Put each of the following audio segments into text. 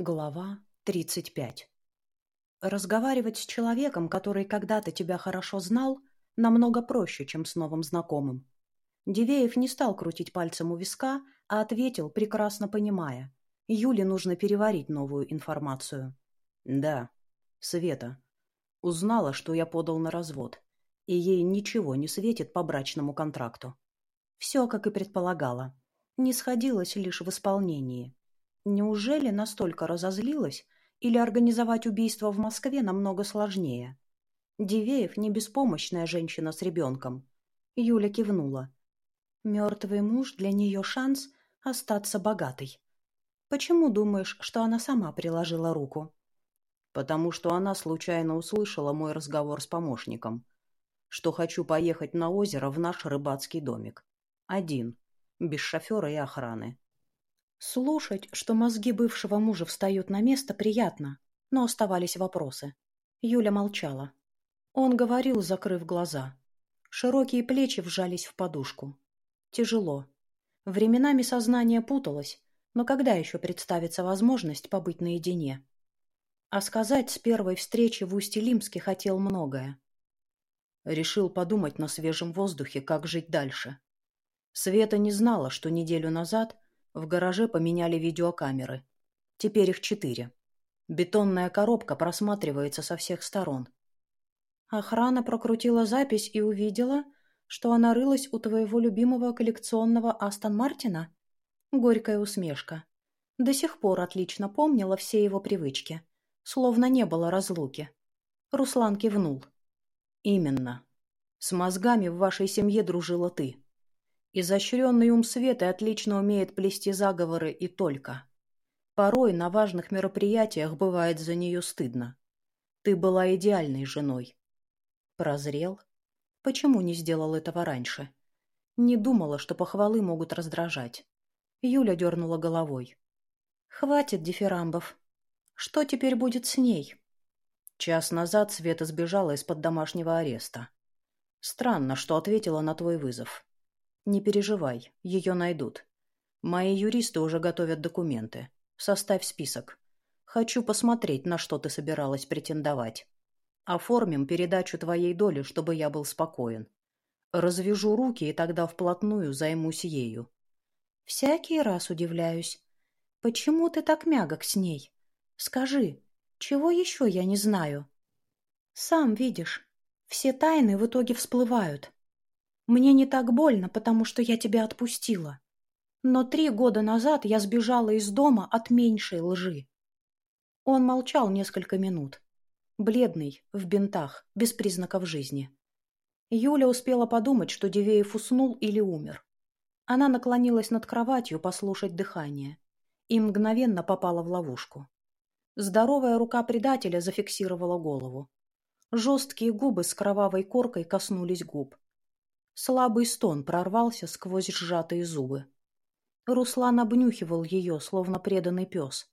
Глава 35 Разговаривать с человеком, который когда-то тебя хорошо знал, намного проще, чем с новым знакомым. Дивеев не стал крутить пальцем у виска, а ответил, прекрасно понимая. Юле нужно переварить новую информацию. «Да, Света. Узнала, что я подал на развод, и ей ничего не светит по брачному контракту. Все, как и предполагала. Не сходилось лишь в исполнении. Неужели настолько разозлилась, или организовать убийство в Москве намного сложнее? Дивеев не беспомощная женщина с ребенком. Юля кивнула. Мертвый муж для нее шанс остаться богатой. Почему думаешь, что она сама приложила руку? Потому что она случайно услышала мой разговор с помощником, что хочу поехать на озеро в наш рыбацкий домик. Один, без шофера и охраны. Слушать, что мозги бывшего мужа встают на место, приятно, но оставались вопросы. Юля молчала. Он говорил, закрыв глаза. Широкие плечи вжались в подушку. Тяжело. Временами сознание путалось, но когда еще представится возможность побыть наедине? А сказать с первой встречи в Усть-Илимске хотел многое. Решил подумать на свежем воздухе, как жить дальше. Света не знала, что неделю назад – в гараже поменяли видеокамеры. Теперь их четыре. Бетонная коробка просматривается со всех сторон. Охрана прокрутила запись и увидела, что она рылась у твоего любимого коллекционного Астон Мартина. Горькая усмешка. До сих пор отлично помнила все его привычки. Словно не было разлуки. Руслан кивнул. «Именно. С мозгами в вашей семье дружила ты. Изощренный ум Светы отлично умеет плести заговоры и только. Порой на важных мероприятиях бывает за нее стыдно. Ты была идеальной женой. Прозрел? Почему не сделал этого раньше? Не думала, что похвалы могут раздражать. Юля дернула головой. Хватит дифирамбов. Что теперь будет с ней? Час назад Света сбежала из-под домашнего ареста. Странно, что ответила на твой вызов. Не переживай, ее найдут. Мои юристы уже готовят документы. Составь список. Хочу посмотреть, на что ты собиралась претендовать. Оформим передачу твоей доли, чтобы я был спокоен. Развяжу руки, и тогда вплотную займусь ею. Всякий раз удивляюсь. Почему ты так мягок с ней? Скажи, чего еще я не знаю? Сам видишь, все тайны в итоге всплывают. Мне не так больно, потому что я тебя отпустила. Но три года назад я сбежала из дома от меньшей лжи. Он молчал несколько минут. Бледный, в бинтах, без признаков жизни. Юля успела подумать, что Дивеев уснул или умер. Она наклонилась над кроватью послушать дыхание и мгновенно попала в ловушку. Здоровая рука предателя зафиксировала голову. Жесткие губы с кровавой коркой коснулись губ. Слабый стон прорвался сквозь сжатые зубы. Руслан обнюхивал ее, словно преданный пес.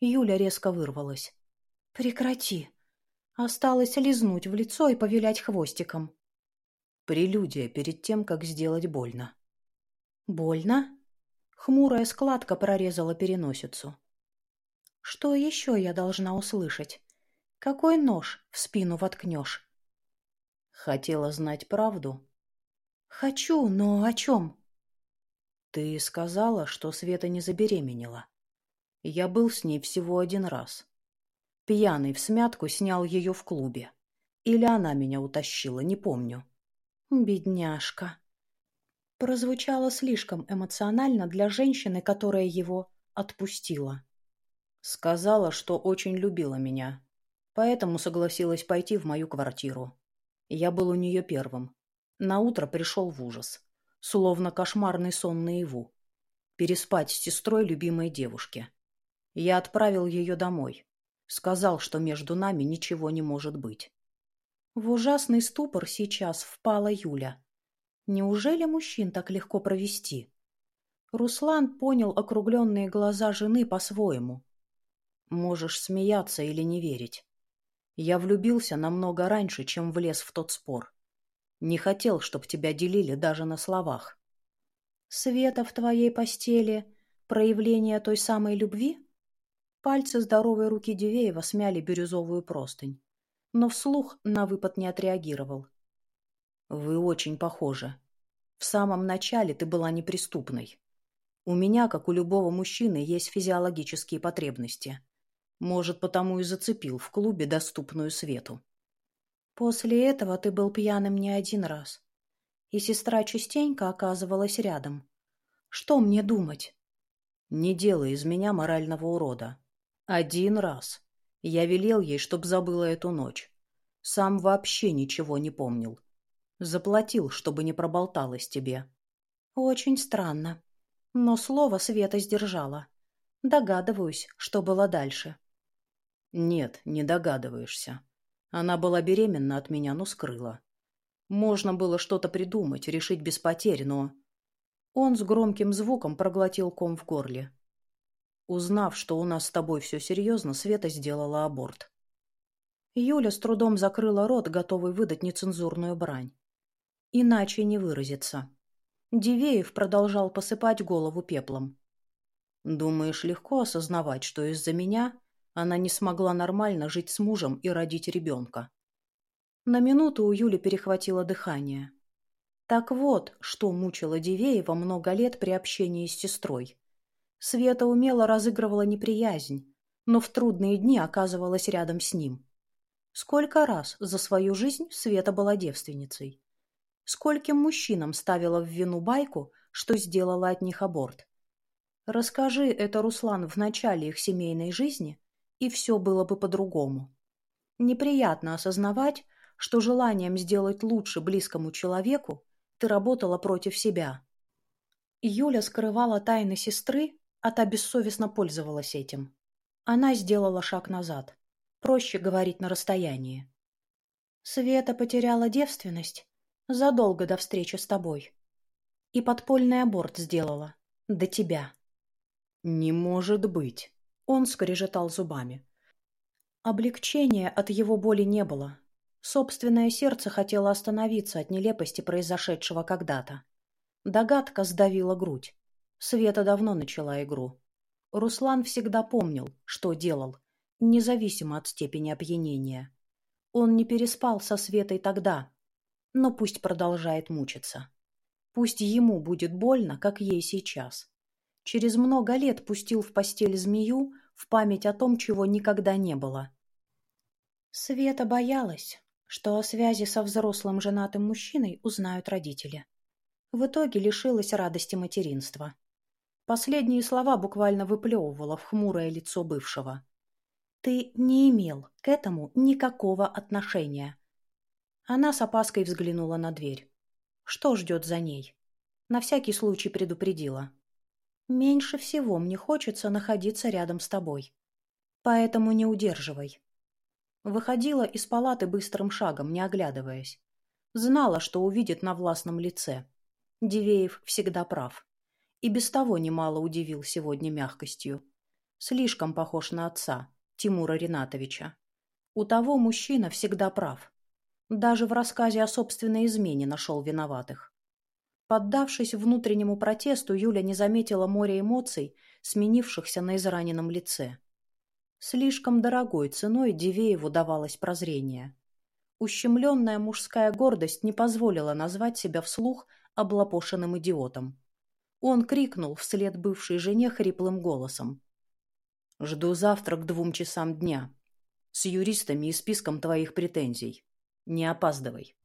Юля резко вырвалась. «Прекрати!» Осталось лизнуть в лицо и повилять хвостиком. Прелюдия перед тем, как сделать больно. «Больно?» Хмурая складка прорезала переносицу. «Что еще я должна услышать? Какой нож в спину воткнешь?» Хотела знать правду, «Хочу, но о чем?» «Ты сказала, что Света не забеременела. Я был с ней всего один раз. Пьяный в смятку снял ее в клубе. Или она меня утащила, не помню». «Бедняжка». Прозвучало слишком эмоционально для женщины, которая его отпустила. Сказала, что очень любила меня, поэтому согласилась пойти в мою квартиру. Я был у нее первым. Наутро пришел в ужас. Словно кошмарный сон наяву. Переспать с сестрой любимой девушки. Я отправил ее домой. Сказал, что между нами ничего не может быть. В ужасный ступор сейчас впала Юля. Неужели мужчин так легко провести? Руслан понял округленные глаза жены по-своему. Можешь смеяться или не верить. Я влюбился намного раньше, чем влез в тот спор. Не хотел, чтоб тебя делили даже на словах. Света в твоей постели — проявление той самой любви? Пальцы здоровой руки Дивеева смяли бирюзовую простынь, но вслух на выпад не отреагировал. «Вы очень похожи. В самом начале ты была неприступной. У меня, как у любого мужчины, есть физиологические потребности. Может, потому и зацепил в клубе доступную свету. После этого ты был пьяным не один раз. И сестра частенько оказывалась рядом. Что мне думать? Не делай из меня морального урода. Один раз. Я велел ей, чтоб забыла эту ночь. Сам вообще ничего не помнил. Заплатил, чтобы не проболталась тебе. Очень странно. Но слово Света сдержала. Догадываюсь, что было дальше. Нет, не догадываешься. Она была беременна от меня, но скрыла. Можно было что-то придумать, решить без потерь, но... Он с громким звуком проглотил ком в горле. Узнав, что у нас с тобой все серьезно, Света сделала аборт. Юля с трудом закрыла рот, готовый выдать нецензурную брань. Иначе не выразиться. Дивеев продолжал посыпать голову пеплом. «Думаешь, легко осознавать, что из-за меня она не смогла нормально жить с мужем и родить ребенка?» На минуту у Юли перехватило дыхание. Так вот, что мучило Дивеева много лет при общении с сестрой. Света умело разыгрывала неприязнь, но в трудные дни оказывалась рядом с ним. Сколько раз за свою жизнь Света была девственницей? Скольким мужчинам ставила в вину байку, что сделала от них аборт? Расскажи это Руслан в начале их семейной жизни, и все было бы по-другому. Неприятно осознавать, что желанием сделать лучше близкому человеку ты работала против себя. Юля скрывала тайны сестры, а та бессовестно пользовалась этим. Она сделала шаг назад. Проще говорить на расстоянии. Света потеряла девственность задолго до встречи с тобой. И подпольный аборт сделала. До тебя. Не может быть. Он скрежетал зубами. Облегчения от его боли не было. Собственное сердце хотело остановиться от нелепости произошедшего когда-то. Догадка сдавила грудь. Света давно начала игру. Руслан всегда помнил, что делал, независимо от степени опьянения. Он не переспал со Светой тогда, но пусть продолжает мучиться. Пусть ему будет больно, как ей сейчас. Через много лет пустил в постель змею в память о том, чего никогда не было. Света боялась, что о связи со взрослым женатым мужчиной узнают родители. В итоге лишилась радости материнства. Последние слова буквально выплевывала в хмурое лицо бывшего. «Ты не имел к этому никакого отношения». Она с опаской взглянула на дверь. Что ждет за ней? На всякий случай предупредила. «Меньше всего мне хочется находиться рядом с тобой. Поэтому не удерживай». Выходила из палаты быстрым шагом, не оглядываясь. Знала, что увидит на властном лице. Дивеев всегда прав и без того немало удивил сегодня мягкостью. Слишком похож на отца, Тимура Ринатовича. У того мужчина всегда прав. Даже в рассказе о собственной измене нашел виноватых. Поддавшись внутреннему протесту, Юля не заметила моря эмоций, сменившихся на израненном лице. Слишком дорогой ценой Дивееву давалось прозрение. Ущемленная мужская гордость не позволила назвать себя вслух облапошенным идиотом. Он крикнул вслед бывшей жене хриплым голосом. «Жду завтра к двум часам дня. С юристами и списком твоих претензий. Не опаздывай».